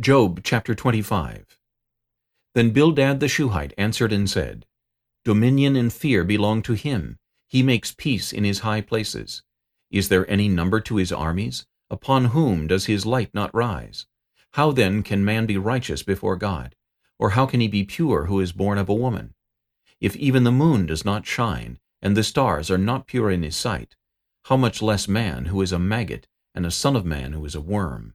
Job chapter 25 Then Bildad the Shuhite answered and said, Dominion and fear belong to him. He makes peace in his high places. Is there any number to his armies? Upon whom does his light not rise? How then can man be righteous before God? Or how can he be pure who is born of a woman? If even the moon does not shine, and the stars are not pure in his sight, how much less man who is a maggot, and a son of man who is a worm?